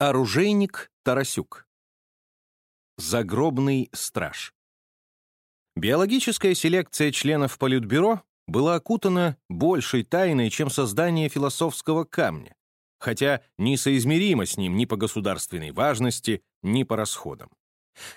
Оружейник Тарасюк. Загробный страж. Биологическая селекция членов Политбюро была окутана большей тайной, чем создание философского камня, хотя несоизмеримо с ним ни по государственной важности, ни по расходам.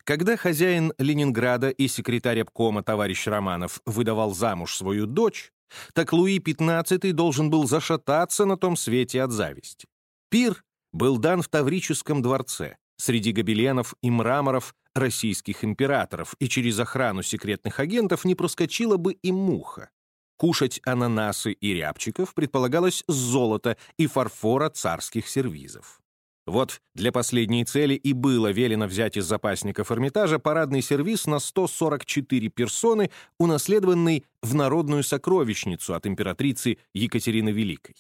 Когда хозяин Ленинграда и секретарь обкома товарищ Романов выдавал замуж свою дочь, так Луи XV должен был зашататься на том свете от зависти. Пир был дан в Таврическом дворце среди гобеленов и мраморов российских императоров, и через охрану секретных агентов не проскочила бы и муха. Кушать ананасы и рябчиков предполагалось с золота и фарфора царских сервизов. Вот для последней цели и было велено взять из запасников Эрмитажа парадный сервиз на 144 персоны, унаследованный в народную сокровищницу от императрицы Екатерины Великой.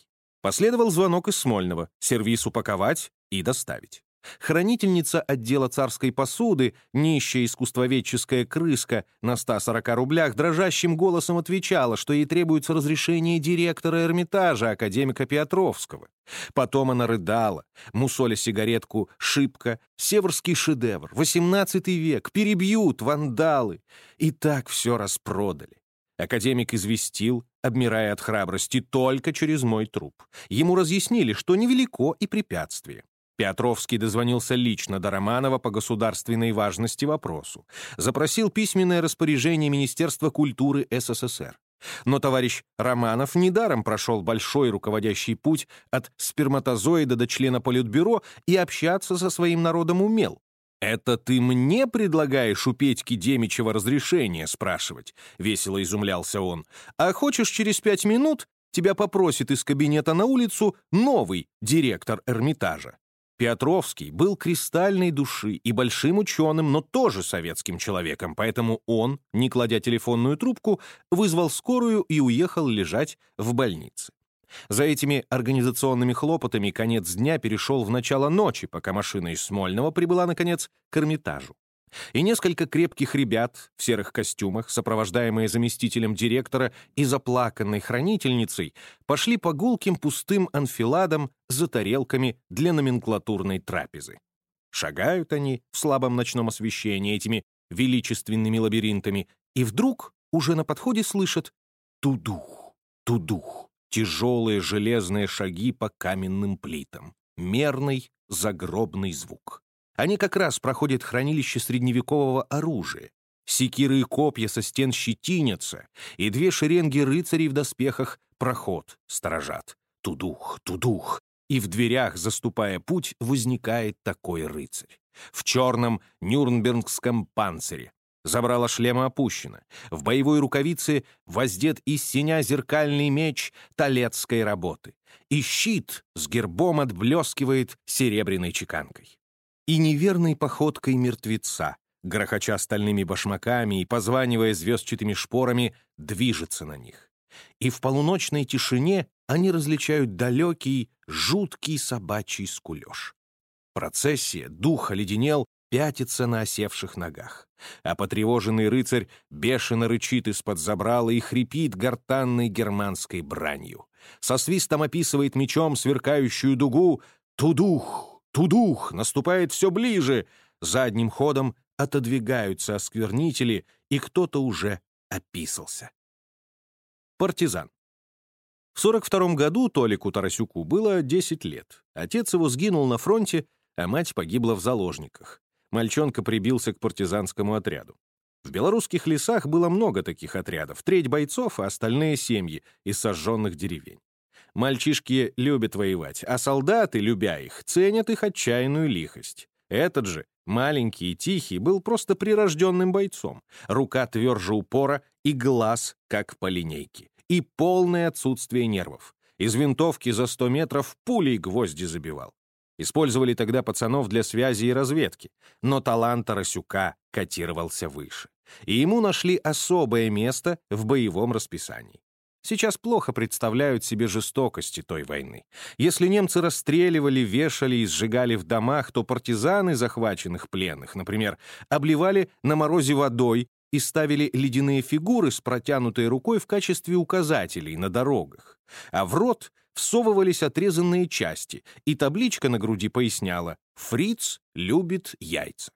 Последовал звонок из Смольного, сервис упаковать и доставить. Хранительница отдела царской посуды, нищая искусствоведческая крыска, на 140 рублях дрожащим голосом отвечала, что ей требуется разрешение директора Эрмитажа, академика Петровского. Потом она рыдала, мусоля сигаретку «Шибко», «Северский шедевр», «18 век», «Перебьют», «Вандалы». И так все распродали. Академик известил, обмирая от храбрости, только через мой труп. Ему разъяснили, что невелико и препятствие. Петровский дозвонился лично до Романова по государственной важности вопросу. Запросил письменное распоряжение Министерства культуры СССР. Но товарищ Романов недаром прошел большой руководящий путь от сперматозоида до члена Политбюро и общаться со своим народом умел. «Это ты мне предлагаешь у Петьки Демичева разрешение спрашивать?» — весело изумлялся он. «А хочешь через пять минут тебя попросит из кабинета на улицу новый директор Эрмитажа?» Петровский был кристальной души и большим ученым, но тоже советским человеком, поэтому он, не кладя телефонную трубку, вызвал скорую и уехал лежать в больнице. За этими организационными хлопотами конец дня перешел в начало ночи, пока машина из Смольного прибыла, наконец, к Эрмитажу. И несколько крепких ребят в серых костюмах, сопровождаемые заместителем директора и заплаканной хранительницей, пошли по гулким пустым анфиладам за тарелками для номенклатурной трапезы. Шагают они в слабом ночном освещении этими величественными лабиринтами, и вдруг уже на подходе слышат «тудух, тудух». Тяжелые железные шаги по каменным плитам. Мерный загробный звук. Они как раз проходят хранилище средневекового оружия. Секиры и копья со стен щетинятся, и две шеренги рыцарей в доспехах проход сторожат. Тудух, тудух. И в дверях, заступая путь, возникает такой рыцарь. В черном нюрнбергском панцире, Забрала шлема опущена. В боевой рукавице воздет из синя зеркальный меч талецкой работы. И щит с гербом отблескивает серебряной чеканкой. И неверной походкой мертвеца, грохоча стальными башмаками и позванивая звездчатыми шпорами, движется на них. И в полуночной тишине они различают далекий, жуткий собачий скулеж. Процессия, дух оледенел, пятится на осевших ногах. А потревоженный рыцарь бешено рычит из-под забрала и хрипит гортанной германской бранью. Со свистом описывает мечом сверкающую дугу «Тудух! Тудух!» наступает все ближе. Задним ходом отодвигаются осквернители, и кто-то уже описался. Партизан. В 42 году Толику Тарасюку было 10 лет. Отец его сгинул на фронте, а мать погибла в заложниках мальчонка прибился к партизанскому отряду. В белорусских лесах было много таких отрядов, треть бойцов, а остальные семьи из сожженных деревень. Мальчишки любят воевать, а солдаты, любя их, ценят их отчаянную лихость. Этот же, маленький и тихий, был просто прирожденным бойцом. Рука тверже упора и глаз, как по линейке. И полное отсутствие нервов. Из винтовки за 100 метров пулей гвозди забивал. Использовали тогда пацанов для связи и разведки, но талант Тарасюка котировался выше. И ему нашли особое место в боевом расписании. Сейчас плохо представляют себе жестокости той войны. Если немцы расстреливали, вешали и сжигали в домах, то партизаны захваченных пленных, например, обливали на морозе водой и ставили ледяные фигуры с протянутой рукой в качестве указателей на дорогах, а в рот всовывались отрезанные части, и табличка на груди поясняла «Фриц любит яйца».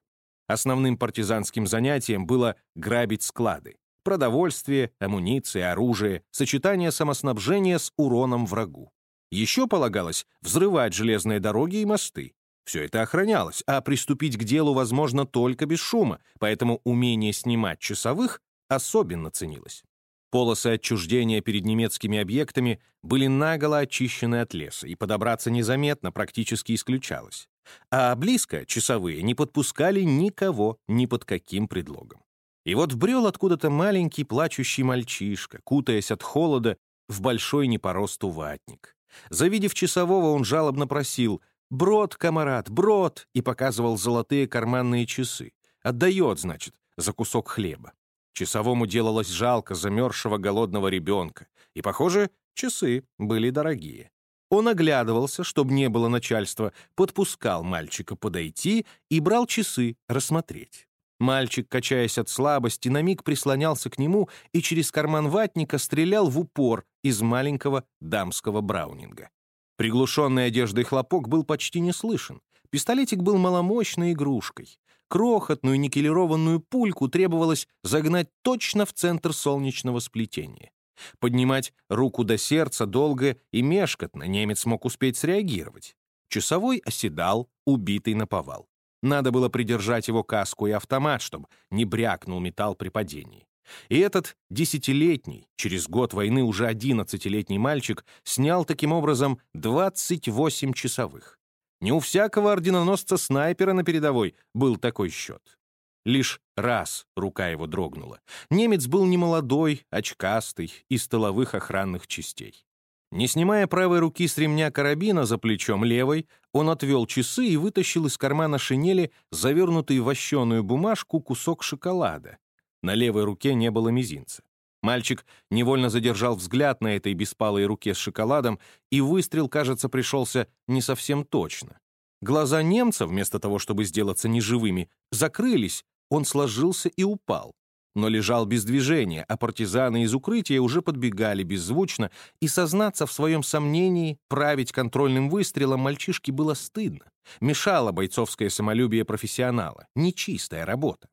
Основным партизанским занятием было грабить склады. Продовольствие, амуниция, оружие, сочетание самоснабжения с уроном врагу. Еще полагалось взрывать железные дороги и мосты. Все это охранялось, а приступить к делу возможно только без шума, поэтому умение снимать часовых особенно ценилось. Полосы отчуждения перед немецкими объектами были наголо очищены от леса, и подобраться незаметно практически исключалось. А близко часовые не подпускали никого ни под каким предлогом. И вот вбрел откуда-то маленький плачущий мальчишка, кутаясь от холода в большой не по росту ватник. Завидев часового, он жалобно просил «Брод, комарат, брод!» и показывал золотые карманные часы. Отдает, значит, за кусок хлеба. Часовому делалось жалко замерзшего голодного ребенка, и, похоже, часы были дорогие. Он оглядывался, чтобы не было начальства, подпускал мальчика подойти и брал часы рассмотреть. Мальчик, качаясь от слабости, на миг прислонялся к нему и через карман ватника стрелял в упор из маленького дамского браунинга. Приглушенный одеждой хлопок был почти не слышен. Пистолетик был маломощной игрушкой. Крохотную никелированную пульку требовалось загнать точно в центр солнечного сплетения. Поднимать руку до сердца долго и мешкотно немец мог успеть среагировать. Часовой оседал, убитый на повал. Надо было придержать его каску и автомат, чтобы не брякнул металл при падении. И этот десятилетний, через год войны уже одиннадцатилетний мальчик снял таким образом 28 часовых. Не у всякого орденоносца-снайпера на передовой был такой счет. Лишь раз рука его дрогнула. Немец был немолодой, очкастый, из тыловых охранных частей. Не снимая правой руки с ремня карабина за плечом левой, он отвел часы и вытащил из кармана шинели завернутый в вощеную бумажку кусок шоколада. На левой руке не было мизинца. Мальчик невольно задержал взгляд на этой беспалой руке с шоколадом, и выстрел, кажется, пришелся не совсем точно. Глаза немца, вместо того, чтобы сделаться неживыми, закрылись, он сложился и упал. Но лежал без движения, а партизаны из укрытия уже подбегали беззвучно, и сознаться в своем сомнении, править контрольным выстрелом мальчишке было стыдно. Мешало бойцовское самолюбие профессионала. Нечистая работа.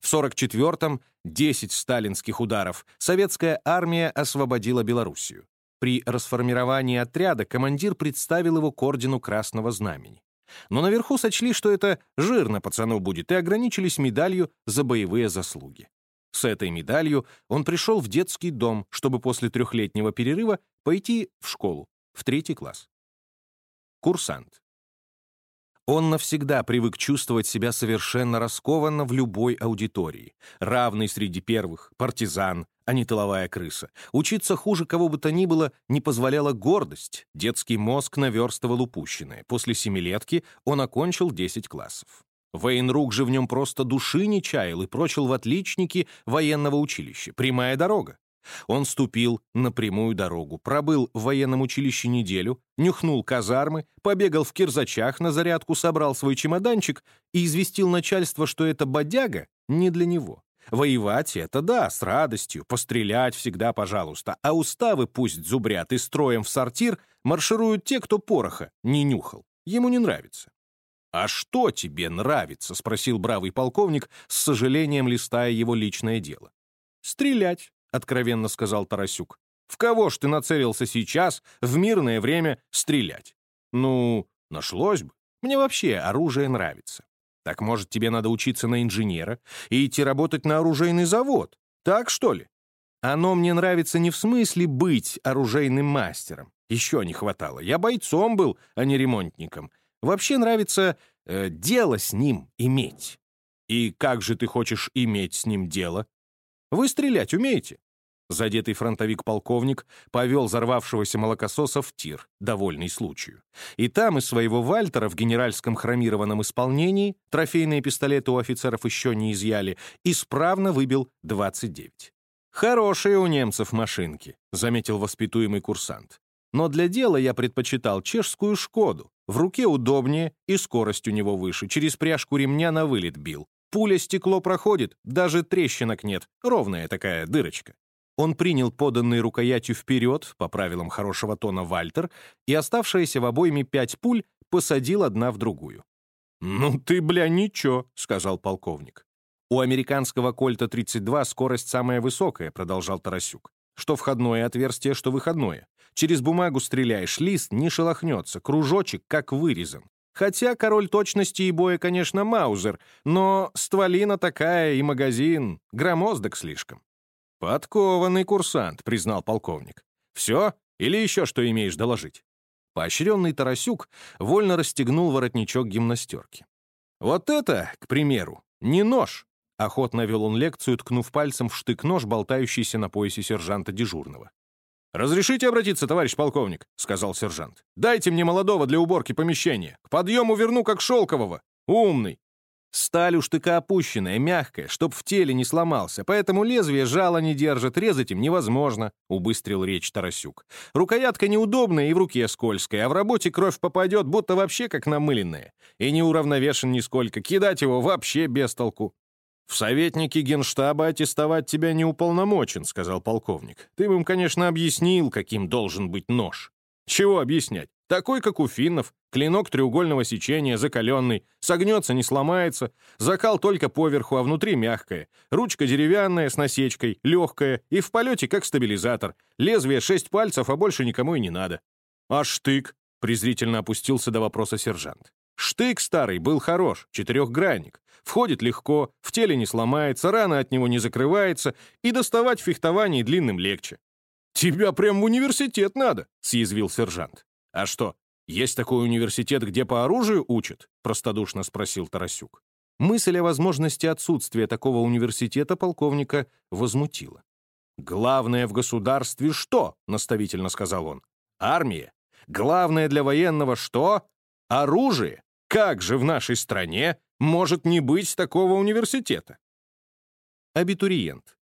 В 44-м 10 сталинских ударов советская армия освободила Белоруссию. При расформировании отряда командир представил его к ордену Красного Знамени. Но наверху сочли, что это жирно пацану будет, и ограничились медалью за боевые заслуги. С этой медалью он пришел в детский дом, чтобы после трехлетнего перерыва пойти в школу, в третий класс. Курсант. Он навсегда привык чувствовать себя совершенно раскованно в любой аудитории, равный среди первых, партизан, а не тыловая крыса. Учиться хуже кого бы то ни было не позволяла гордость, детский мозг наверстывал упущенное. После семилетки он окончил 10 классов. Вейнрук же в нем просто души не чаял и прочил в отличники военного училища. Прямая дорога. Он ступил на прямую дорогу, пробыл в военном училище неделю, нюхнул казармы, побегал в кирзачах на зарядку, собрал свой чемоданчик и известил начальство, что это бодяга не для него. Воевать — это да, с радостью, пострелять всегда пожалуйста, а уставы пусть зубрят и строем в сортир маршируют те, кто пороха не нюхал. Ему не нравится. «А что тебе нравится?» — спросил бравый полковник, с сожалением листая его личное дело. «Стрелять», — откровенно сказал Тарасюк. «В кого ж ты нацелился сейчас, в мирное время, стрелять?» «Ну, нашлось бы. Мне вообще оружие нравится. Так, может, тебе надо учиться на инженера и идти работать на оружейный завод? Так, что ли?» «Оно мне нравится не в смысле быть оружейным мастером. Еще не хватало. Я бойцом был, а не ремонтником. Вообще нравится э, дело с ним иметь». «И как же ты хочешь иметь с ним дело?» Вы стрелять умеете?» Задетый фронтовик-полковник повел взорвавшегося молокососа в тир, довольный случаю. И там из своего Вальтера в генеральском хромированном исполнении, трофейные пистолеты у офицеров еще не изъяли, исправно выбил 29. «Хорошие у немцев машинки», — заметил воспитуемый курсант. «Но для дела я предпочитал чешскую «Шкоду». В руке удобнее и скорость у него выше, через пряжку ремня на вылет бил. Пуля стекло проходит, даже трещинок нет, ровная такая дырочка. Он принял поданный рукоятью вперед, по правилам хорошего тона Вальтер, и оставшиеся в обойме пять пуль посадил одна в другую. «Ну ты, бля, ничего», — сказал полковник. «У американского Кольта 32 скорость самая высокая», — продолжал Тарасюк. «Что входное отверстие, что выходное. Через бумагу стреляешь, лист не шелохнется, кружочек как вырезан. Хотя король точности и боя, конечно, Маузер, но стволина такая и магазин, громоздок слишком. «Подкованный курсант», — признал полковник. «Все? Или еще что имеешь доложить?» Поощренный Тарасюк вольно расстегнул воротничок гимнастерки. «Вот это, к примеру, не нож!» — охотно вел он лекцию, ткнув пальцем в штык-нож, болтающийся на поясе сержанта дежурного. «Разрешите обратиться, товарищ полковник?» — сказал сержант. «Дайте мне молодого для уборки помещения. К подъему верну, как шелкового. Умный. Сталь у штыка опущенная, мягкая, чтоб в теле не сломался, поэтому лезвие жало не держит, резать им невозможно», — убыстрил речь Тарасюк. «Рукоятка неудобная и в руке скользкая, а в работе кровь попадет, будто вообще как намыленная. И не уравновешен нисколько, кидать его вообще без толку». «В советнике генштаба аттестовать тебя не уполномочен», — сказал полковник. «Ты бы им, конечно, объяснил, каким должен быть нож». «Чего объяснять? Такой, как у финнов, клинок треугольного сечения, закаленный, согнется, не сломается, закал только поверху, а внутри мягкое, ручка деревянная с насечкой, легкая и в полете как стабилизатор, лезвие шесть пальцев, а больше никому и не надо. А штык? презрительно опустился до вопроса сержант. Штык старый был хорош, четырехгранник. Входит легко, в теле не сломается, рана от него не закрывается, и доставать в фехтовании длинным легче. «Тебя прям в университет надо», — съязвил сержант. «А что, есть такой университет, где по оружию учат?» — простодушно спросил Тарасюк. Мысль о возможности отсутствия такого университета полковника возмутила. «Главное в государстве что?» — наставительно сказал он. «Армия. Главное для военного что? Оружие. Как же в нашей стране может не быть такого университета?» Абитуриент.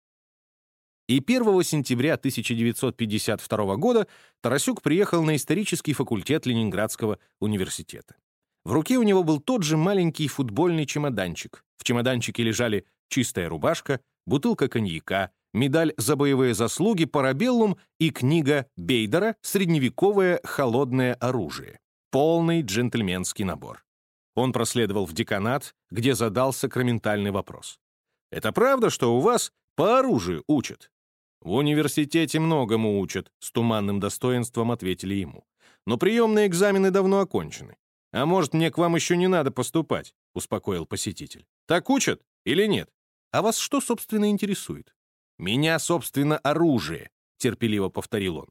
И 1 сентября 1952 года Тарасюк приехал на исторический факультет Ленинградского университета. В руке у него был тот же маленький футбольный чемоданчик. В чемоданчике лежали чистая рубашка, бутылка коньяка, медаль за боевые заслуги «Парабеллум» и книга Бейдера «Средневековое холодное оружие». Полный джентльменский набор. Он проследовал в деканат, где задал сакраментальный вопрос. «Это правда, что у вас по оружию учат?» «В университете многому учат», — с туманным достоинством ответили ему. «Но приемные экзамены давно окончены. А может, мне к вам еще не надо поступать?» — успокоил посетитель. «Так учат или нет? А вас что, собственно, интересует?» «Меня, собственно, оружие», — терпеливо повторил он.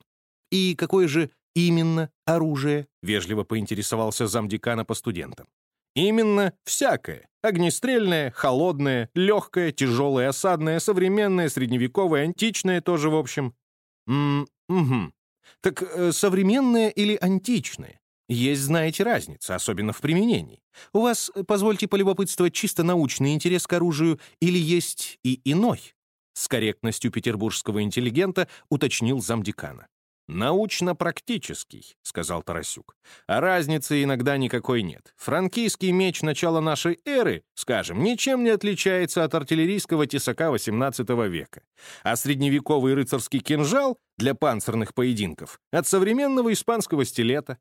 «И какое же именно оружие?» — вежливо поинтересовался замдекана по студентам. Именно всякое. Огнестрельное, холодное, легкое, тяжелое, осадное, современное, средневековое, античное тоже, в общем. М угу. Так э, современное или античное? Есть, знаете, разница, особенно в применении. У вас, э, позвольте полюбопытствовать, чисто научный интерес к оружию или есть и иной? С корректностью петербургского интеллигента уточнил замдекана. «Научно-практический», — сказал Тарасюк. «А разницы иногда никакой нет. Франкийский меч начала нашей эры, скажем, ничем не отличается от артиллерийского тесака XVIII века. А средневековый рыцарский кинжал для панцирных поединков от современного испанского стилета.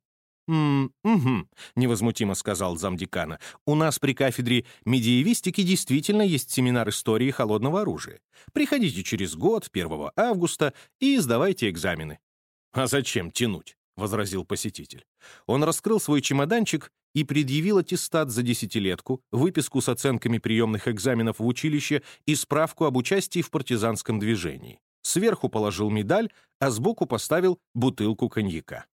«М угу», — невозмутимо сказал замдекана. «У нас при кафедре медиевистики действительно есть семинар истории холодного оружия. Приходите через год, 1 августа, и сдавайте экзамены. «А зачем тянуть?» — возразил посетитель. Он раскрыл свой чемоданчик и предъявил аттестат за десятилетку, выписку с оценками приемных экзаменов в училище и справку об участии в партизанском движении. Сверху положил медаль, а сбоку поставил бутылку коньяка.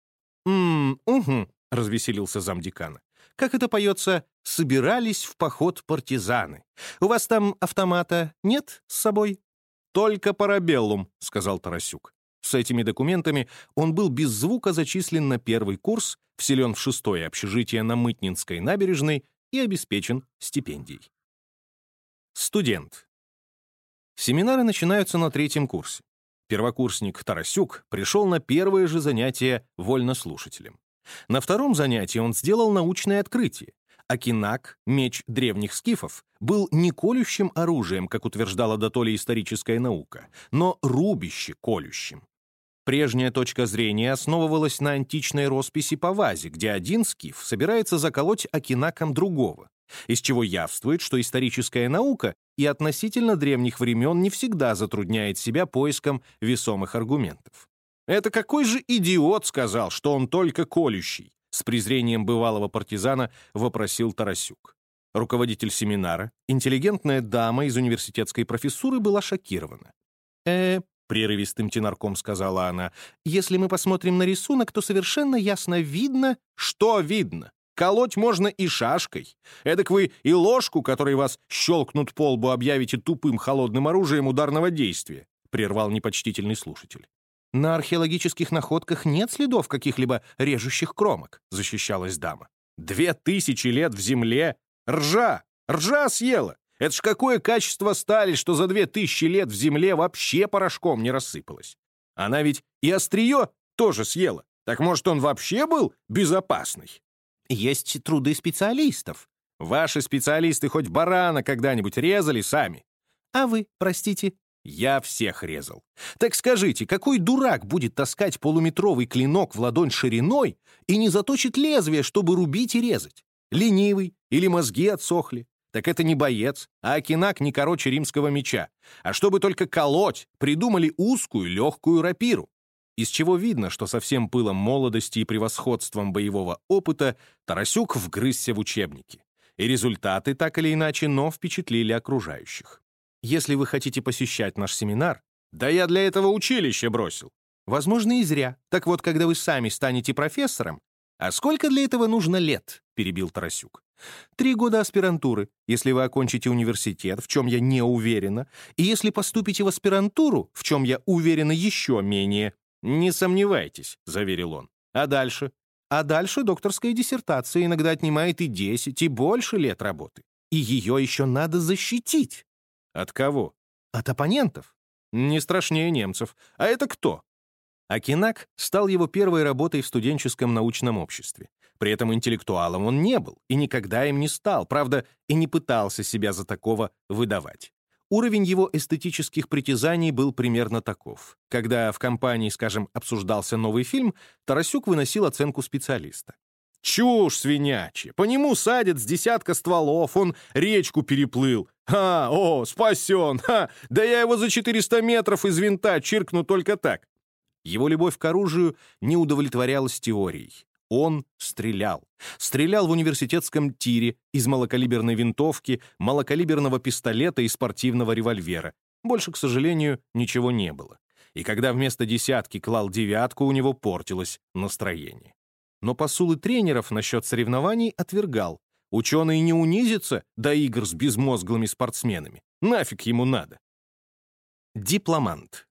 «М-м, угу», — развеселился замдекана. «Как это поется, собирались в поход партизаны. У вас там автомата нет с собой?» «Только парабеллум», — сказал Тарасюк. С этими документами он был без звука зачислен на первый курс, вселен в шестое общежитие на Мытнинской набережной и обеспечен стипендией. Студент. Семинары начинаются на третьем курсе. Первокурсник Тарасюк пришел на первое же занятие вольнослушателем. На втором занятии он сделал научное открытие. Акинак, меч древних скифов, был не колющим оружием, как утверждала дотоле историческая наука, но рубище колющим. Прежняя точка зрения основывалась на античной росписи по вазе, где один скиф собирается заколоть акинаком другого, из чего явствует, что историческая наука и относительно древних времен не всегда затрудняет себя поиском весомых аргументов. «Это какой же идиот сказал, что он только колющий?» с презрением бывалого партизана вопросил Тарасюк. Руководитель семинара, интеллигентная дама из университетской профессуры, была шокирована. «Э, — прерывистым тенарком сказала она, «если мы посмотрим на рисунок, то совершенно ясно видно...» «Что видно? Колоть можно и шашкой. Эдак вы и ложку, которой вас щелкнут по лбу, объявите тупым холодным оружием ударного действия», — прервал непочтительный слушатель. «На археологических находках нет следов каких-либо режущих кромок», — защищалась дама. «Две тысячи лет в земле? Ржа! Ржа съела! Это ж какое качество стали, что за две тысячи лет в земле вообще порошком не рассыпалось. Она ведь и острие тоже съела. Так может, он вообще был безопасный? Есть труды специалистов. Ваши специалисты хоть барана когда-нибудь резали сами? А вы, простите, я всех резал. Так скажите, какой дурак будет таскать полуметровый клинок в ладонь шириной и не заточит лезвие, чтобы рубить и резать? Ленивый или мозги отсохли? Так это не боец, а акинак не короче римского меча. А чтобы только колоть, придумали узкую легкую рапиру. Из чего видно, что со всем пылом молодости и превосходством боевого опыта Тарасюк вгрызся в учебники. И результаты так или иначе, но впечатлили окружающих. Если вы хотите посещать наш семинар, да я для этого училище бросил. Возможно, и зря. Так вот, когда вы сами станете профессором, а сколько для этого нужно лет, перебил Тарасюк. Три года аспирантуры, если вы окончите университет, в чем я не уверена, и если поступите в аспирантуру, в чем я уверена еще менее. Не сомневайтесь, заверил он. А дальше? А дальше докторская диссертация иногда отнимает и 10, и больше лет работы. И ее еще надо защитить. От кого? От оппонентов. Не страшнее немцев. А это кто? Акинак стал его первой работой в студенческом научном обществе. При этом интеллектуалом он не был и никогда им не стал, правда, и не пытался себя за такого выдавать. Уровень его эстетических притязаний был примерно таков. Когда в компании, скажем, обсуждался новый фильм, Тарасюк выносил оценку специалиста. Чушь свинячья. По нему садят с десятка стволов, он речку переплыл. Ха, о, спасен, ха, да я его за 400 метров из винта чиркну только так. Его любовь к оружию не удовлетворялась теорией. Он стрелял. Стрелял в университетском тире, из малокалиберной винтовки, малокалиберного пистолета и спортивного револьвера. Больше, к сожалению, ничего не было. И когда вместо десятки клал девятку, у него портилось настроение но посулы тренеров насчет соревнований отвергал. Ученый не унизится до игр с безмозглыми спортсменами. Нафиг ему надо. Дипломант.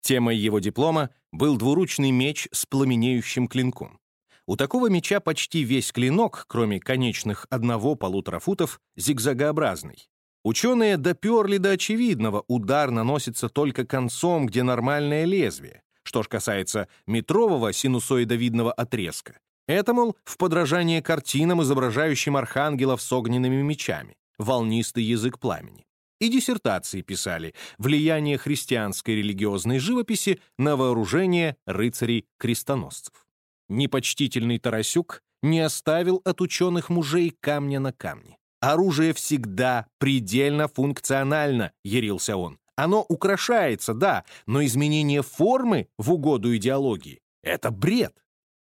Темой его диплома был двуручный меч с пламенеющим клинком. У такого меча почти весь клинок, кроме конечных одного-полутора футов, зигзагообразный. Ученые доперли до очевидного, удар наносится только концом, где нормальное лезвие. Что ж касается метрового синусоидовидного отрезка, это, мол, в подражание картинам, изображающим архангелов с огненными мечами, волнистый язык пламени. И диссертации писали «Влияние христианской религиозной живописи на вооружение рыцарей-крестоносцев». Непочтительный Тарасюк не оставил от ученых мужей камня на камне. «Оружие всегда предельно функционально», — ярился он. Оно украшается, да, но изменение формы в угоду идеологии — это бред.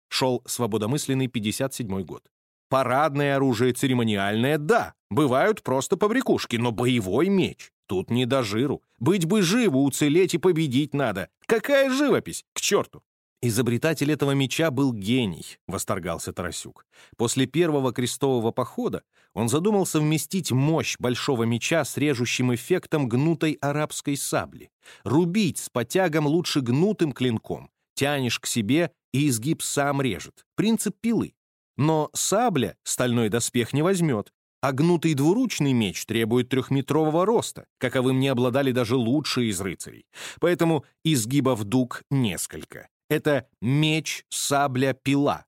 Шел свободомысленный 57 год. Парадное оружие, церемониальное — да, бывают просто побрякушки, но боевой меч — тут не до жиру. Быть бы живу, уцелеть и победить надо. Какая живопись? К черту! «Изобретатель этого меча был гений», — восторгался Тарасюк. После первого крестового похода он задумал совместить мощь большого меча с режущим эффектом гнутой арабской сабли. Рубить с потягом лучше гнутым клинком. Тянешь к себе, и изгиб сам режет. Принцип пилы. Но сабля стальной доспех не возьмет, а гнутый двуручный меч требует трехметрового роста, каковым не обладали даже лучшие из рыцарей. Поэтому изгибов дуг несколько. Это меч, сабля, пила.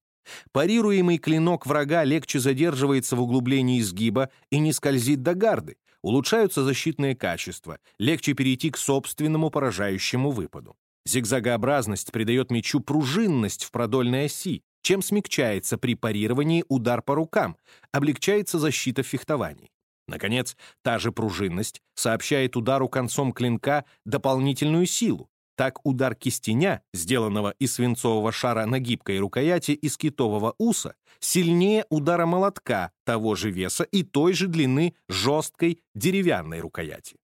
Парируемый клинок врага легче задерживается в углублении изгиба и не скользит до гарды, улучшаются защитные качества, легче перейти к собственному поражающему выпаду. Зигзагообразность придает мечу пружинность в продольной оси, чем смягчается при парировании удар по рукам, облегчается защита в фехтовании. Наконец, та же пружинность сообщает удару концом клинка дополнительную силу. Так удар кистеня, сделанного из свинцового шара на гибкой рукояти из китового уса, сильнее удара молотка того же веса и той же длины жесткой деревянной рукояти.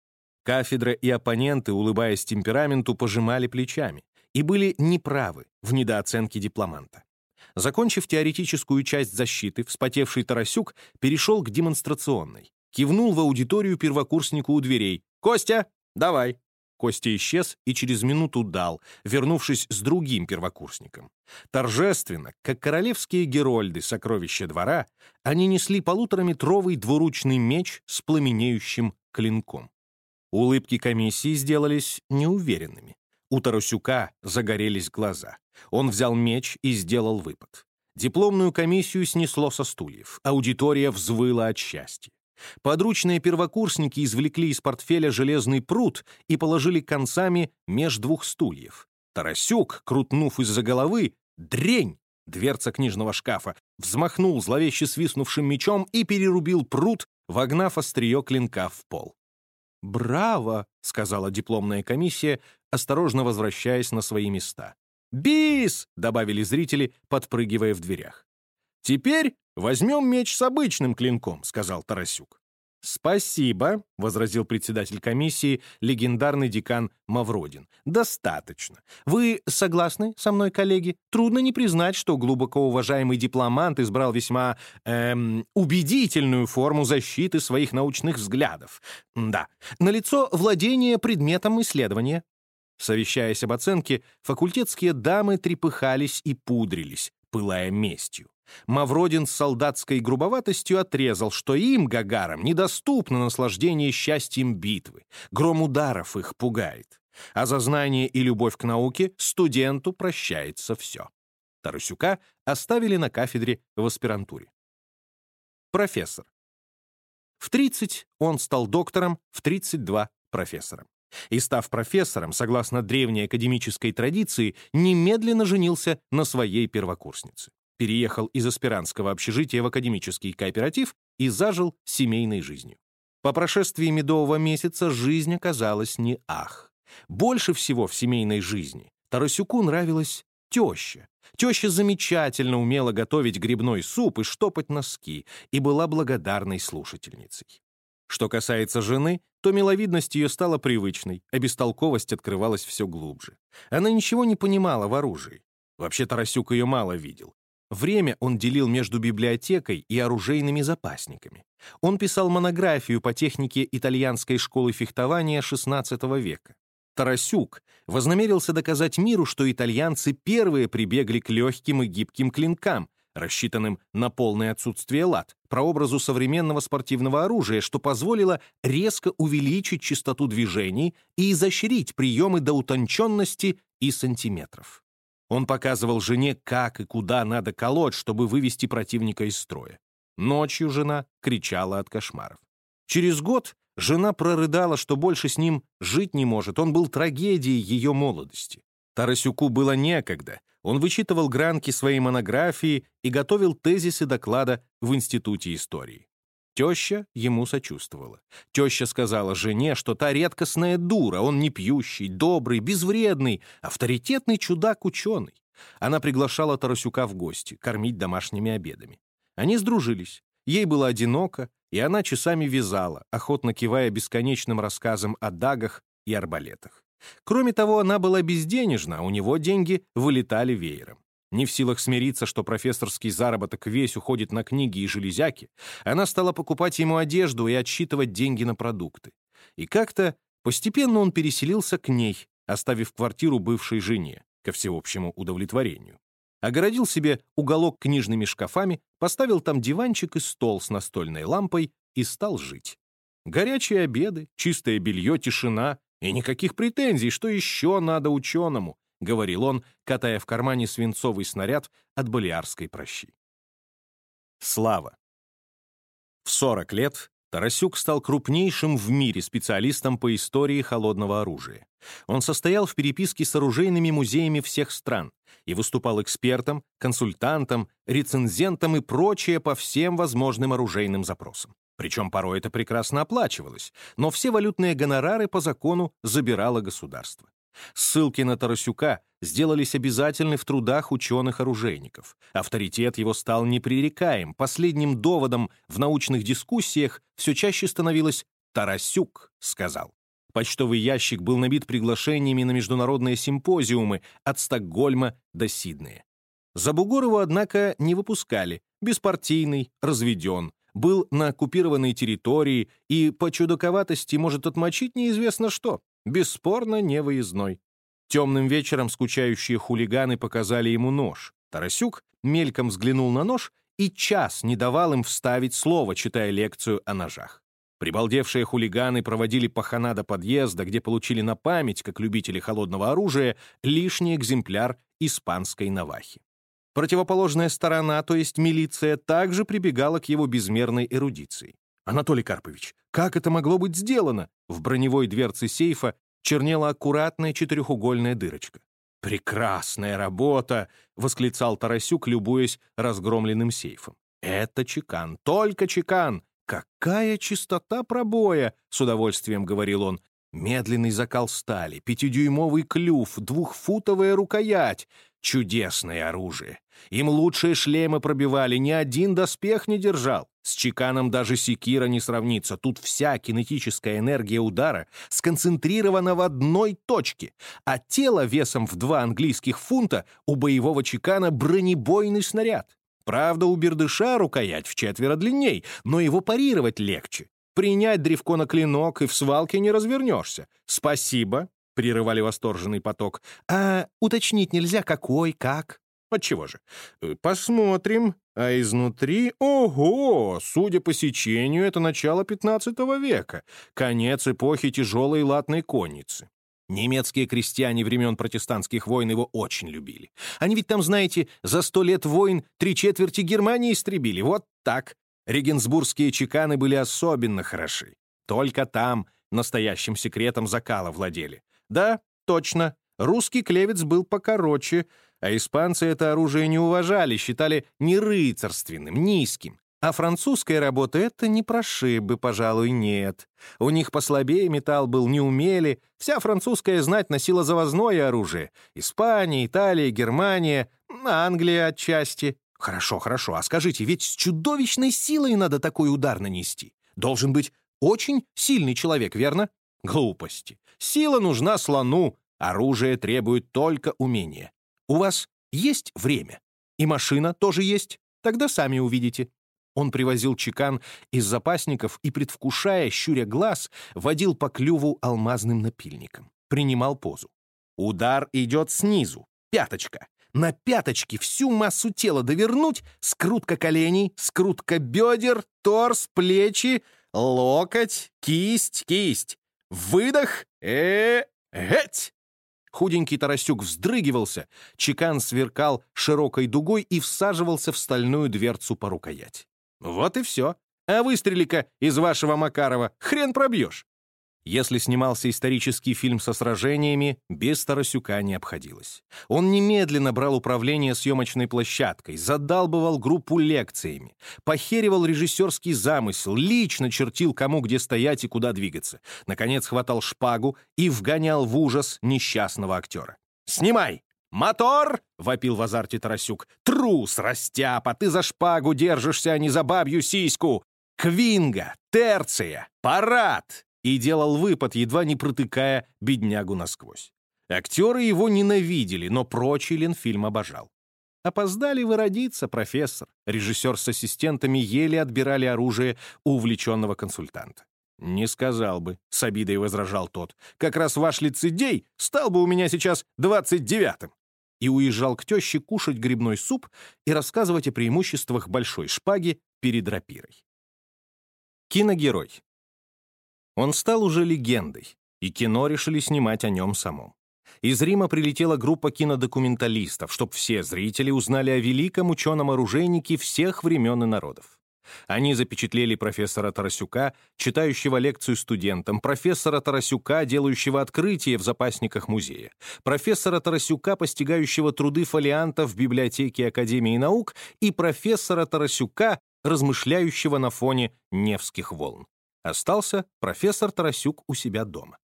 Кафедра и оппоненты, улыбаясь темпераменту, пожимали плечами и были неправы в недооценке дипломанта. Закончив теоретическую часть защиты, вспотевший Тарасюк перешел к демонстрационной. Кивнул в аудиторию первокурснику у дверей. «Костя, давай!» Костя исчез и через минуту дал, вернувшись с другим первокурсником. Торжественно, как королевские герольды сокровища двора, они несли полутораметровый двуручный меч с пламенеющим клинком. Улыбки комиссии сделались неуверенными. У Тарасюка загорелись глаза. Он взял меч и сделал выпад. Дипломную комиссию снесло со стульев. Аудитория взвыла от счастья. Подручные первокурсники извлекли из портфеля железный пруд и положили концами меж двух стульев. Тарасюк, крутнув из-за головы, дрень, дверца книжного шкафа, взмахнул зловеще свистнувшим мечом и перерубил пруд, вогнав острие клинка в пол. «Браво!» — сказала дипломная комиссия, осторожно возвращаясь на свои места. «Бис!» — добавили зрители, подпрыгивая в дверях. «Теперь возьмем меч с обычным клинком», — сказал Тарасюк. «Спасибо», — возразил председатель комиссии, легендарный декан Мавродин. «Достаточно. Вы согласны со мной, коллеги? Трудно не признать, что глубоко уважаемый дипломант избрал весьма эм, убедительную форму защиты своих научных взглядов. Да, налицо владение предметом исследования». Совещаясь об оценке, факультетские дамы трепыхались и пудрились, пылая местью. Мавродин с солдатской грубоватостью отрезал, что им, гагарам, недоступно наслаждение счастьем битвы, гром ударов их пугает. А за знание и любовь к науке студенту прощается все. Тарасюка оставили на кафедре в аспирантуре. Профессор. В 30 он стал доктором, в 32 — профессором. И, став профессором, согласно древней академической традиции, немедленно женился на своей первокурснице переехал из аспирантского общежития в академический кооператив и зажил семейной жизнью. По прошествии медового месяца жизнь оказалась не ах. Больше всего в семейной жизни Тарасюку нравилась теща. Теща замечательно умела готовить грибной суп и штопать носки и была благодарной слушательницей. Что касается жены, то миловидность ее стала привычной, а бестолковость открывалась все глубже. Она ничего не понимала в оружии. Вообще Тарасюк ее мало видел. Время он делил между библиотекой и оружейными запасниками. Он писал монографию по технике итальянской школы фехтования XVI века. Тарасюк вознамерился доказать миру, что итальянцы первые прибегли к легким и гибким клинкам, рассчитанным на полное отсутствие лад, прообразу современного спортивного оружия, что позволило резко увеличить частоту движений и изощрить приемы до утонченности и сантиметров. Он показывал жене, как и куда надо колоть, чтобы вывести противника из строя. Ночью жена кричала от кошмаров. Через год жена прорыдала, что больше с ним жить не может. Он был трагедией ее молодости. Тарасюку было некогда. Он вычитывал гранки своей монографии и готовил тезисы доклада в Институте истории. Теща ему сочувствовала. Теща сказала жене, что та редкостная дура, он не пьющий, добрый, безвредный, авторитетный чудак-ученый. Она приглашала Тарасюка в гости, кормить домашними обедами. Они сдружились. Ей было одиноко, и она часами вязала, охотно кивая бесконечным рассказам о дагах и арбалетах. Кроме того, она была безденежна, у него деньги вылетали веером. Не в силах смириться, что профессорский заработок весь уходит на книги и железяки, она стала покупать ему одежду и отсчитывать деньги на продукты. И как-то постепенно он переселился к ней, оставив квартиру бывшей жене, ко всеобщему удовлетворению. Огородил себе уголок книжными шкафами, поставил там диванчик и стол с настольной лампой и стал жить. Горячие обеды, чистое белье, тишина и никаких претензий, что еще надо ученому, говорил он, катая в кармане свинцовый снаряд от балиарской прощи. Слава. В 40 лет Тарасюк стал крупнейшим в мире специалистом по истории холодного оружия. Он состоял в переписке с оружейными музеями всех стран и выступал экспертом, консультантом, рецензентом и прочее по всем возможным оружейным запросам. Причем порой это прекрасно оплачивалось, но все валютные гонорары по закону забирало государство. Ссылки на Тарасюка сделались обязательны в трудах ученых-оружейников. Авторитет его стал непререкаем. Последним доводом в научных дискуссиях все чаще становилось «Тарасюк», — сказал. Почтовый ящик был набит приглашениями на международные симпозиумы от Стокгольма до Сиднея. Забугорову, однако, не выпускали. Беспартийный, разведен, был на оккупированной территории и по чудаковатости может отмочить неизвестно что. Бесспорно, не выездной. Темным вечером скучающие хулиганы показали ему нож. Тарасюк мельком взглянул на нож и час не давал им вставить слово, читая лекцию о ножах. Прибалдевшие хулиганы проводили пахана до подъезда, где получили на память, как любители холодного оружия, лишний экземпляр испанской навахи. Противоположная сторона, то есть милиция, также прибегала к его безмерной эрудиции. «Анатолий Карпович, как это могло быть сделано?» В броневой дверце сейфа чернела аккуратная четырехугольная дырочка. «Прекрасная работа!» — восклицал Тарасюк, любуясь разгромленным сейфом. «Это чекан, только чекан! Какая чистота пробоя!» — с удовольствием говорил он. «Медленный закал стали, пятидюймовый клюв, двухфутовая рукоять. Чудесное оружие. Им лучшие шлемы пробивали, ни один доспех не держал. С чеканом даже секира не сравнится. Тут вся кинетическая энергия удара сконцентрирована в одной точке, а тело весом в два английских фунта у боевого чекана бронебойный снаряд. Правда, у бердыша рукоять в четверо длинней, но его парировать легче. Принять древко на клинок и в свалке не развернешься. Спасибо, — прерывали восторженный поток. «А уточнить нельзя, какой, как?» «Отчего же? Э, посмотрим. А изнутри... Ого! Судя по сечению, это начало 15 века. Конец эпохи тяжелой латной конницы. Немецкие крестьяне времен протестантских войн его очень любили. Они ведь там, знаете, за сто лет войн три четверти Германии истребили. Вот так. Регенсбургские чеканы были особенно хороши. Только там настоящим секретом закала владели. Да, точно, русский клевец был покороче, а испанцы это оружие не уважали, считали не рыцарственным, низким. А французская работа это не прошибы, пожалуй, нет. У них послабее металл был, не умели. Вся французская знать носила завозное оружие. Испания, Италия, Германия, Англия отчасти. Хорошо, хорошо, а скажите, ведь с чудовищной силой надо такой удар нанести. Должен быть очень сильный человек, верно? Глупости. Сила нужна слону, оружие требует только умения. У вас есть время? И машина тоже есть? Тогда сами увидите. Он привозил чекан из запасников и, предвкушая, щуря глаз, водил по клюву алмазным напильником. Принимал позу. Удар идет снизу. Пяточка. На пяточке всю массу тела довернуть, скрутка коленей, скрутка бедер, торс, плечи, локоть, кисть, кисть. Выдох! э эть! Худенький Тарасюк вздрыгивался, чекан сверкал широкой дугой и всаживался в стальную дверцу по рукоять. Вот и все. А выстрели-ка из вашего Макарова хрен пробьешь. Если снимался исторический фильм со сражениями, без Тарасюка не обходилось. Он немедленно брал управление съемочной площадкой, задалбывал группу лекциями, похеривал режиссерский замысел, лично чертил, кому где стоять и куда двигаться. Наконец хватал шпагу и вгонял в ужас несчастного актера. «Снимай! «Мотор!» — вопил в азарте Тарасюк. «Трус, растяпа, ты за шпагу держишься, а не за бабью сиську! Квинга! Терция! Парад!» И делал выпад, едва не протыкая беднягу насквозь. Актеры его ненавидели, но прочий Ленфильм обожал. Опоздали вы родиться, профессор. Режиссер с ассистентами еле отбирали оружие у увлеченного консультанта. «Не сказал бы», — с обидой возражал тот. «Как раз ваш лицедей стал бы у меня сейчас двадцать девятым». И уезжал к теще кушать грибной суп и рассказывать о преимуществах большой шпаги перед рапирой. Киногерой. Он стал уже легендой, и кино решили снимать о нем самом. Из Рима прилетела группа кинодокументалистов, чтобы все зрители узнали о великом ученом-оружейнике всех времен и народов. Они запечатлели профессора Тарасюка, читающего лекцию студентам, профессора Тарасюка, делающего открытие в запасниках музея, профессора Тарасюка, постигающего труды фолиантов в библиотеке Академии наук, и профессора Тарасюка, размышляющего на фоне Невских волн. Остался профессор Тарасюк у себя дома.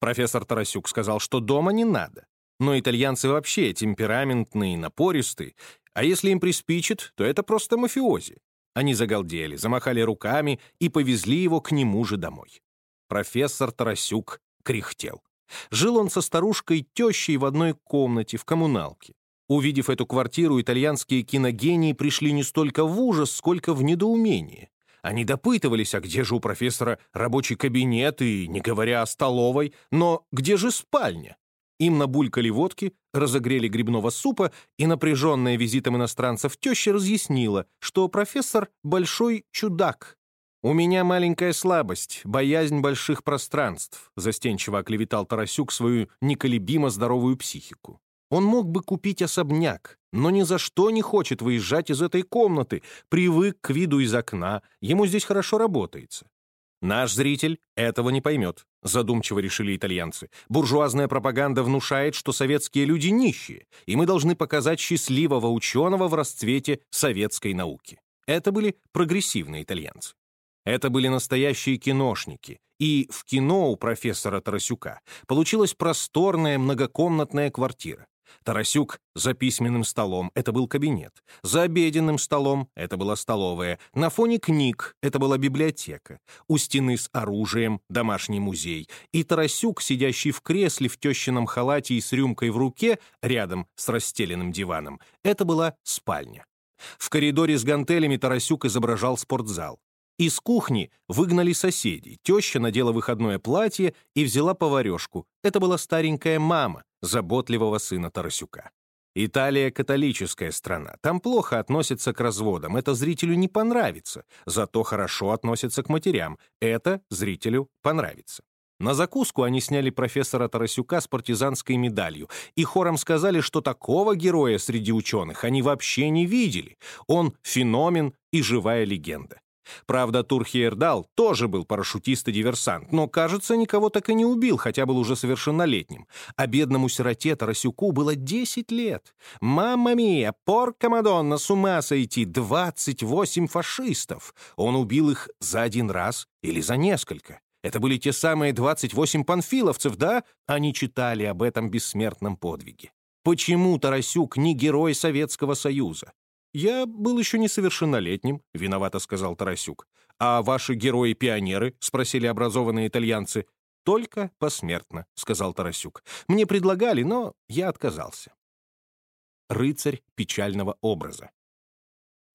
Профессор Тарасюк сказал, что дома не надо. Но итальянцы вообще темпераментные, напористые, а если им приспичит, то это просто мафиози. Они загалдели, замахали руками и повезли его к нему же домой. Профессор Тарасюк кряхтел. Жил он со старушкой-тещей в одной комнате в коммуналке. Увидев эту квартиру, итальянские киногении пришли не столько в ужас, сколько в недоумение. Они допытывались, а где же у профессора рабочий кабинет и, не говоря о столовой, но где же спальня? Им набулькали водки, разогрели грибного супа, и напряженная визитом иностранцев теща разъяснила, что профессор — большой чудак. «У меня маленькая слабость, боязнь больших пространств», застенчиво оклеветал Тарасюк свою неколебимо здоровую психику. Он мог бы купить особняк, но ни за что не хочет выезжать из этой комнаты, привык к виду из окна, ему здесь хорошо работается. Наш зритель этого не поймет, задумчиво решили итальянцы. Буржуазная пропаганда внушает, что советские люди нищие, и мы должны показать счастливого ученого в расцвете советской науки. Это были прогрессивные итальянцы. Это были настоящие киношники, и в кино у профессора Тарасюка получилась просторная многокомнатная квартира. Тарасюк за письменным столом — это был кабинет. За обеденным столом — это была столовая. На фоне книг — это была библиотека. У стены с оружием — домашний музей. И Тарасюк, сидящий в кресле в тещином халате и с рюмкой в руке, рядом с расстеленным диваном, это была спальня. В коридоре с гантелями Тарасюк изображал спортзал. Из кухни выгнали соседей. Теща надела выходное платье и взяла поварешку. Это была старенькая мама, заботливого сына Тарасюка. Италия — католическая страна. Там плохо относятся к разводам. Это зрителю не понравится. Зато хорошо относятся к матерям. Это зрителю понравится. На закуску они сняли профессора Тарасюка с партизанской медалью и хором сказали, что такого героя среди ученых они вообще не видели. Он феномен и живая легенда. Правда, Турхиердал тоже был парашютист и диверсант, но, кажется, никого так и не убил, хотя был уже совершеннолетним. А бедному сироте Тарасюку было 10 лет. «Мамма мия! Порка Мадонна! С ума сойти! 28 фашистов! Он убил их за один раз или за несколько?» Это были те самые 28 панфиловцев, да? Они читали об этом бессмертном подвиге. Почему Тарасюк не герой Советского Союза? «Я был еще несовершеннолетним», — виновато сказал Тарасюк. «А ваши герои-пионеры?» — спросили образованные итальянцы. «Только посмертно», — сказал Тарасюк. «Мне предлагали, но я отказался». Рыцарь печального образа.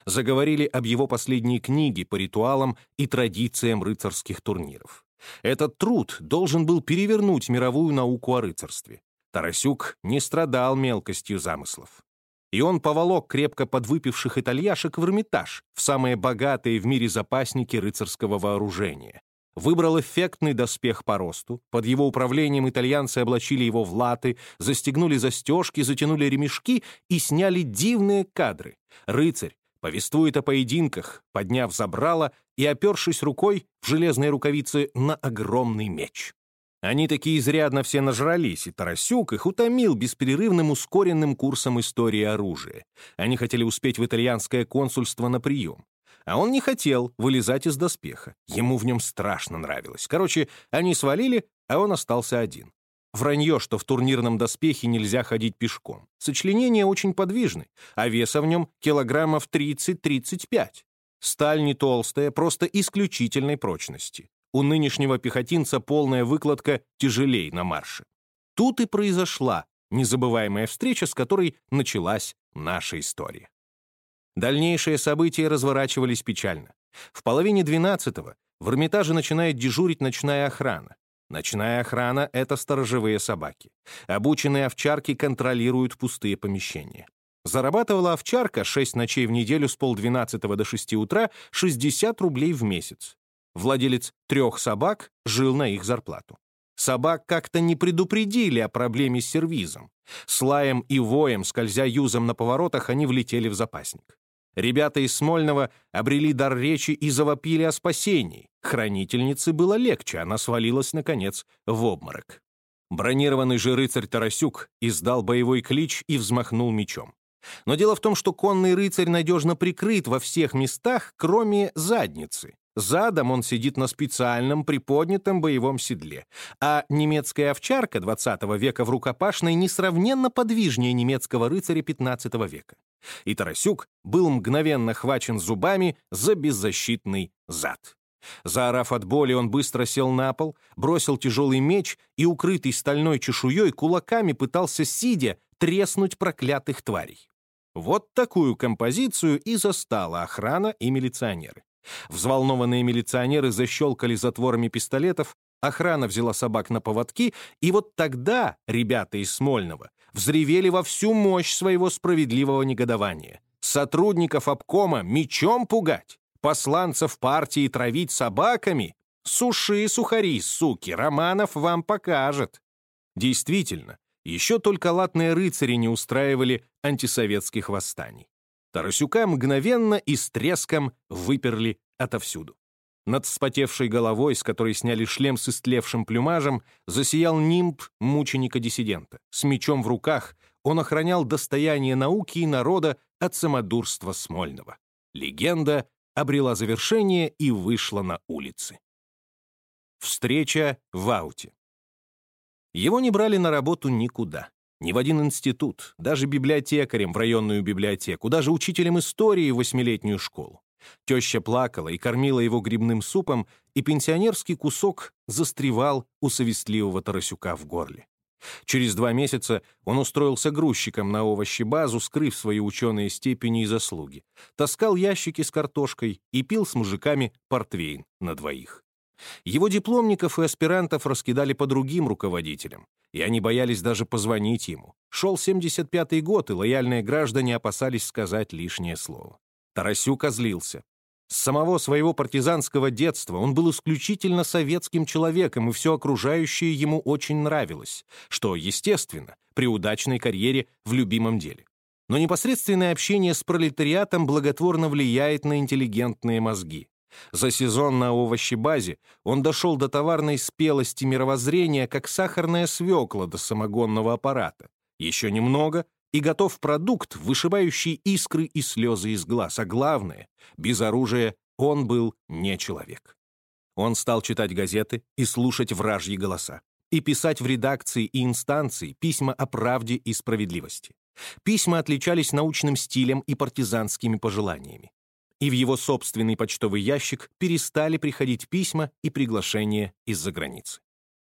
Заговорили об его последней книге по ритуалам и традициям рыцарских турниров. Этот труд должен был перевернуть мировую науку о рыцарстве. Тарасюк не страдал мелкостью замыслов и он поволок крепко подвыпивших итальяшек в Эрмитаж, в самые богатые в мире запасники рыцарского вооружения. Выбрал эффектный доспех по росту, под его управлением итальянцы облачили его в латы, застегнули застежки, затянули ремешки и сняли дивные кадры. Рыцарь повествует о поединках, подняв забрало и опершись рукой в железной рукавице на огромный меч. Они такие изрядно все нажрались, и Тарасюк их утомил бесперерывным ускоренным курсом истории оружия. Они хотели успеть в итальянское консульство на прием. А он не хотел вылезать из доспеха. Ему в нем страшно нравилось. Короче, они свалили, а он остался один. Вранье, что в турнирном доспехе нельзя ходить пешком. Сочленение очень подвижны, а веса в нем килограммов 30-35. Сталь не толстая, просто исключительной прочности. У нынешнего пехотинца полная выкладка тяжелей на марше. Тут и произошла незабываемая встреча, с которой началась наша история. Дальнейшие события разворачивались печально. В половине двенадцатого в Эрмитаже начинает дежурить ночная охрана. Ночная охрана — это сторожевые собаки. Обученные овчарки контролируют пустые помещения. Зарабатывала овчарка 6 ночей в неделю с полдвенадцатого до 6 утра 60 рублей в месяц. Владелец трех собак жил на их зарплату. Собак как-то не предупредили о проблеме с сервизом. С лаем и воем, скользя юзом на поворотах, они влетели в запасник. Ребята из Смольного обрели дар речи и завопили о спасении. Хранительнице было легче, она свалилась, наконец, в обморок. Бронированный же рыцарь Тарасюк издал боевой клич и взмахнул мечом. Но дело в том, что конный рыцарь надежно прикрыт во всех местах, кроме задницы. Задом он сидит на специальном приподнятом боевом седле, а немецкая овчарка XX века в рукопашной несравненно подвижнее немецкого рыцаря XV века. И Тарасюк был мгновенно хвачен зубами за беззащитный зад. Заорав от боли, он быстро сел на пол, бросил тяжелый меч и, укрытый стальной чешуей, кулаками пытался, сидя, треснуть проклятых тварей. Вот такую композицию и застала охрана и милиционеры. Взволнованные милиционеры защелкали затворами пистолетов, охрана взяла собак на поводки, и вот тогда ребята из Смольного взревели во всю мощь своего справедливого негодования. Сотрудников обкома мечом пугать, посланцев партии травить собаками? Суши, сухари, суки, Романов вам покажет. Действительно, еще только латные рыцари не устраивали антисоветских восстаний. Тарасюка мгновенно и с треском выперли отовсюду. Над вспотевшей головой, с которой сняли шлем с истлевшим плюмажем, засиял нимб мученика-диссидента. С мечом в руках он охранял достояние науки и народа от самодурства Смольного. Легенда обрела завершение и вышла на улицы. Встреча в ауте. Его не брали на работу никуда. Ни в один институт, даже библиотекарем в районную библиотеку, даже учителем истории в восьмилетнюю школу. Теща плакала и кормила его грибным супом, и пенсионерский кусок застревал у совестливого Тарасюка в горле. Через два месяца он устроился грузчиком на овощебазу, скрыв свои ученые степени и заслуги. Таскал ящики с картошкой и пил с мужиками портвейн на двоих. Его дипломников и аспирантов раскидали по другим руководителям, и они боялись даже позвонить ему. Шел 75-й год, и лояльные граждане опасались сказать лишнее слово. Тарасюк озлился. С самого своего партизанского детства он был исключительно советским человеком, и все окружающее ему очень нравилось, что, естественно, при удачной карьере в любимом деле. Но непосредственное общение с пролетариатом благотворно влияет на интеллигентные мозги. За сезон на овощебазе он дошел до товарной спелости мировоззрения, как сахарная свекла до самогонного аппарата. Еще немного, и готов продукт, вышибающий искры и слезы из глаз. А главное, без оружия он был не человек. Он стал читать газеты и слушать вражьи голоса, и писать в редакции и инстанции письма о правде и справедливости. Письма отличались научным стилем и партизанскими пожеланиями и в его собственный почтовый ящик перестали приходить письма и приглашения из-за границы.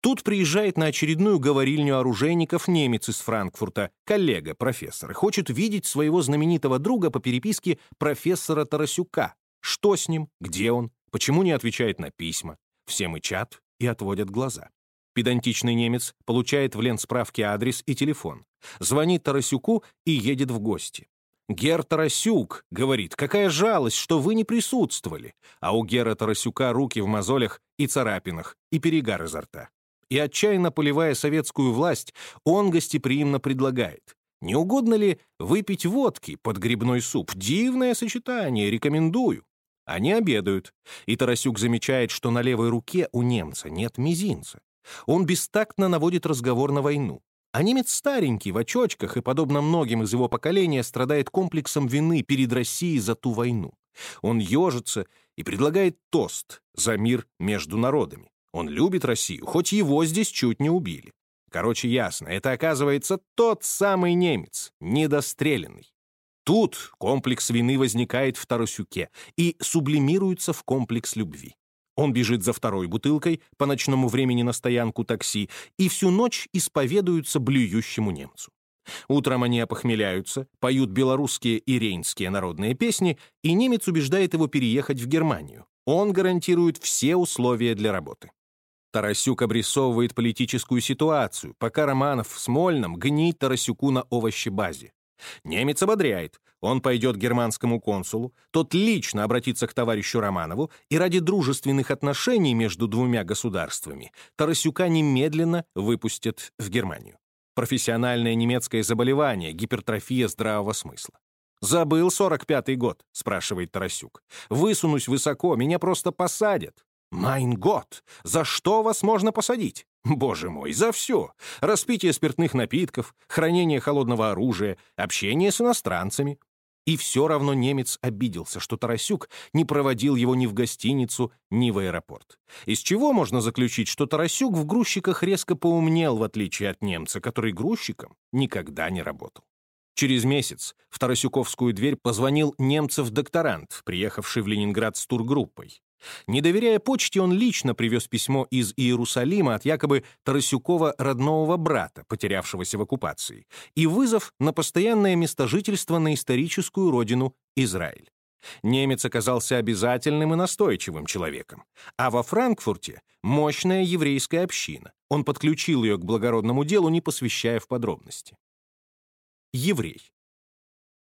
Тут приезжает на очередную говорильню оружейников немец из Франкфурта, коллега профессора, хочет видеть своего знаменитого друга по переписке профессора Тарасюка. Что с ним, где он, почему не отвечает на письма. Все мычат и отводят глаза. Педантичный немец получает в ленсправке адрес и телефон, звонит Тарасюку и едет в гости. «Гер Тарасюк», — говорит, — «какая жалость, что вы не присутствовали». А у Гера Тарасюка руки в мозолях и царапинах, и перегар изо рта. И отчаянно поливая советскую власть, он гостеприимно предлагает. Не угодно ли выпить водки под грибной суп? Дивное сочетание, рекомендую. Они обедают, и Тарасюк замечает, что на левой руке у немца нет мизинца. Он бестактно наводит разговор на войну. А немец старенький, в очочках, и, подобно многим из его поколения, страдает комплексом вины перед Россией за ту войну. Он ежится и предлагает тост за мир между народами. Он любит Россию, хоть его здесь чуть не убили. Короче, ясно, это оказывается тот самый немец, недостреленный. Тут комплекс вины возникает в Тарасюке и сублимируется в комплекс любви. Он бежит за второй бутылкой по ночному времени на стоянку такси и всю ночь исповедуются блюющему немцу. Утром они опохмеляются, поют белорусские и рейнские народные песни, и немец убеждает его переехать в Германию. Он гарантирует все условия для работы. Тарасюк обрисовывает политическую ситуацию, пока Романов в Смольном гнит Тарасюку на овощебазе. Немец ободряет. Он пойдет к германскому консулу, тот лично обратится к товарищу Романову, и ради дружественных отношений между двумя государствами Тарасюка немедленно выпустят в Германию. Профессиональное немецкое заболевание, гипертрофия здравого смысла. «Забыл 45-й год?» — спрашивает Тарасюк. «Высунусь высоко, меня просто посадят». «Майн год! За что вас можно посадить?» «Боже мой, за все! Распитие спиртных напитков, хранение холодного оружия, общение с иностранцами». И все равно немец обиделся, что Тарасюк не проводил его ни в гостиницу, ни в аэропорт. Из чего можно заключить, что Тарасюк в грузчиках резко поумнел, в отличие от немца, который грузчиком никогда не работал. Через месяц в Тарасюковскую дверь позвонил немцев-докторант, приехавший в Ленинград с тургруппой. Не доверяя почте, он лично привез письмо из Иерусалима от якобы Тарасюкова родного брата, потерявшегося в оккупации, и вызов на постоянное местожительство на историческую родину Израиль. Немец оказался обязательным и настойчивым человеком. А во Франкфурте — мощная еврейская община. Он подключил ее к благородному делу, не посвящая в подробности еврей.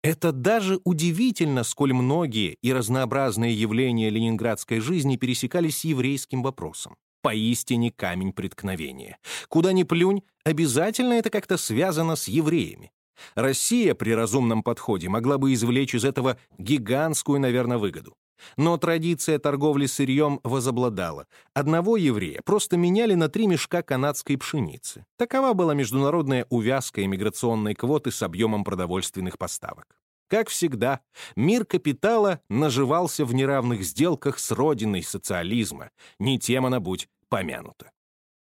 Это даже удивительно, сколь многие и разнообразные явления ленинградской жизни пересекались с еврейским вопросом. Поистине камень преткновения. Куда ни плюнь, обязательно это как-то связано с евреями. Россия при разумном подходе могла бы извлечь из этого гигантскую, наверное, выгоду. Но традиция торговли сырьем возобладала. Одного еврея просто меняли на три мешка канадской пшеницы. Такова была международная увязка иммиграционной квоты с объемом продовольственных поставок. Как всегда, мир капитала наживался в неравных сделках с родиной социализма, не тем она будь помянута.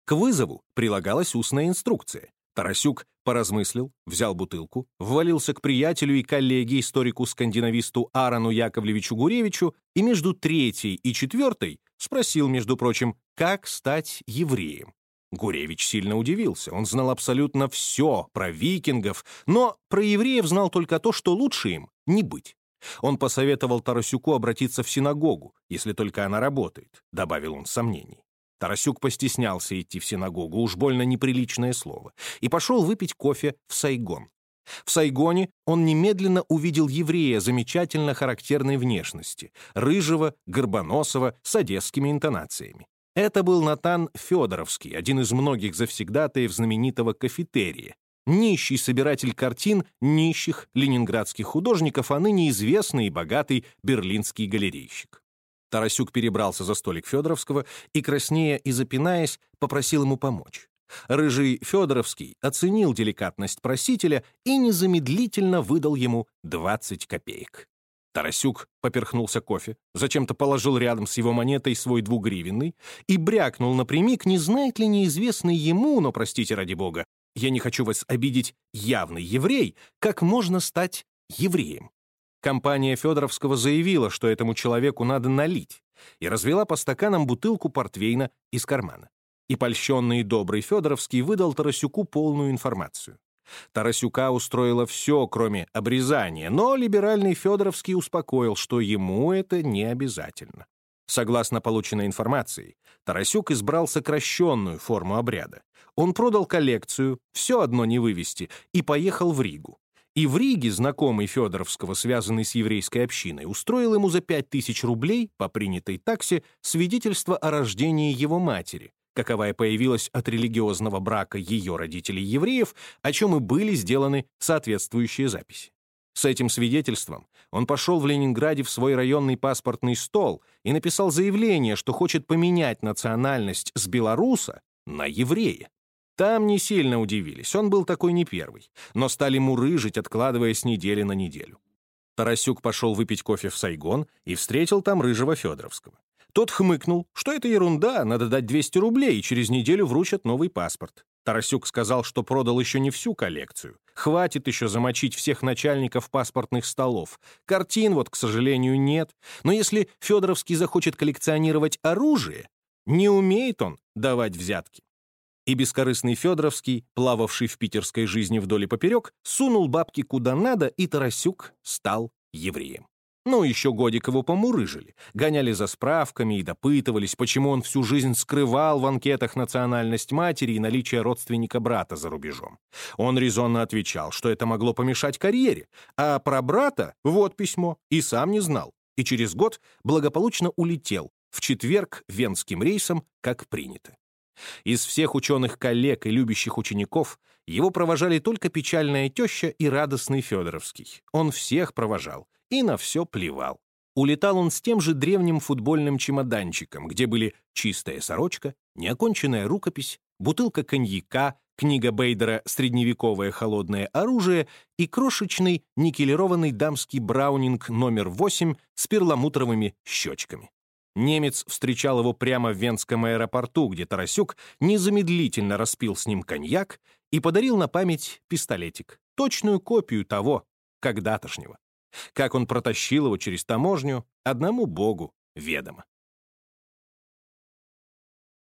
К вызову прилагалась устная инструкция. Тарасюк поразмыслил, взял бутылку, ввалился к приятелю и коллеге, историку-скандинависту Аарону Яковлевичу Гуревичу, и между третьей и четвертой спросил, между прочим, как стать евреем. Гуревич сильно удивился. Он знал абсолютно все про викингов, но про евреев знал только то, что лучше им не быть. Он посоветовал Тарасюку обратиться в синагогу, если только она работает, добавил он сомнений. Тарасюк постеснялся идти в синагогу, уж больно неприличное слово, и пошел выпить кофе в Сайгон. В Сайгоне он немедленно увидел еврея замечательно характерной внешности, рыжего, горбоносого, с одесскими интонациями. Это был Натан Федоровский, один из многих завсегдатаев знаменитого кафетерия, нищий собиратель картин нищих ленинградских художников, а ныне известный и богатый берлинский галерейщик. Тарасюк перебрался за столик Федоровского и, краснея и запинаясь, попросил ему помочь. Рыжий Федоровский оценил деликатность просителя и незамедлительно выдал ему 20 копеек. Тарасюк поперхнулся кофе, зачем-то положил рядом с его монетой свой двугривенный и брякнул напрямик, не знает ли неизвестный ему, но, простите ради бога, я не хочу вас обидеть, явный еврей, как можно стать евреем. Компания Федоровского заявила, что этому человеку надо налить, и развела по стаканам бутылку портвейна из кармана. И польщенный добрый Федоровский выдал Тарасюку полную информацию. Тарасюка устроило все, кроме обрезания, но либеральный Федоровский успокоил, что ему это не обязательно. Согласно полученной информации, Тарасюк избрал сокращенную форму обряда. Он продал коллекцию, все одно не вывести, и поехал в Ригу. И в Риге знакомый Федоровского, связанный с еврейской общиной, устроил ему за пять тысяч рублей по принятой таксе свидетельство о рождении его матери, каковая появилась от религиозного брака ее родителей-евреев, о чем и были сделаны соответствующие записи. С этим свидетельством он пошел в Ленинграде в свой районный паспортный стол и написал заявление, что хочет поменять национальность с белоруса на еврея. Там не сильно удивились, он был такой не первый, но стали мурыжить, откладывая с недели на неделю. Тарасюк пошел выпить кофе в Сайгон и встретил там рыжего Федоровского. Тот хмыкнул, что это ерунда, надо дать 200 рублей, и через неделю вручат новый паспорт. Тарасюк сказал, что продал еще не всю коллекцию. Хватит еще замочить всех начальников паспортных столов. Картин вот, к сожалению, нет. Но если Федоровский захочет коллекционировать оружие, не умеет он давать взятки. И бескорыстный Федоровский, плававший в питерской жизни вдоль и поперек, сунул бабки куда надо, и Тарасюк стал евреем. Ну, еще годик его помурыжили, гоняли за справками и допытывались, почему он всю жизнь скрывал в анкетах национальность матери и наличие родственника брата за рубежом. Он резонно отвечал, что это могло помешать карьере, а про брата — вот письмо, и сам не знал, и через год благополучно улетел, в четверг венским рейсом, как принято. Из всех ученых-коллег и любящих учеников его провожали только печальная теща и радостный Федоровский. Он всех провожал и на все плевал. Улетал он с тем же древним футбольным чемоданчиком, где были чистая сорочка, неоконченная рукопись, бутылка коньяка, книга Бейдера «Средневековое холодное оружие» и крошечный никелированный дамский браунинг номер 8 с перламутровыми щечками. Немец встречал его прямо в Венском аэропорту, где Тарасюк незамедлительно распил с ним коньяк и подарил на память пистолетик, точную копию того, когда-тошнего. Как он протащил его через таможню, одному богу ведомо.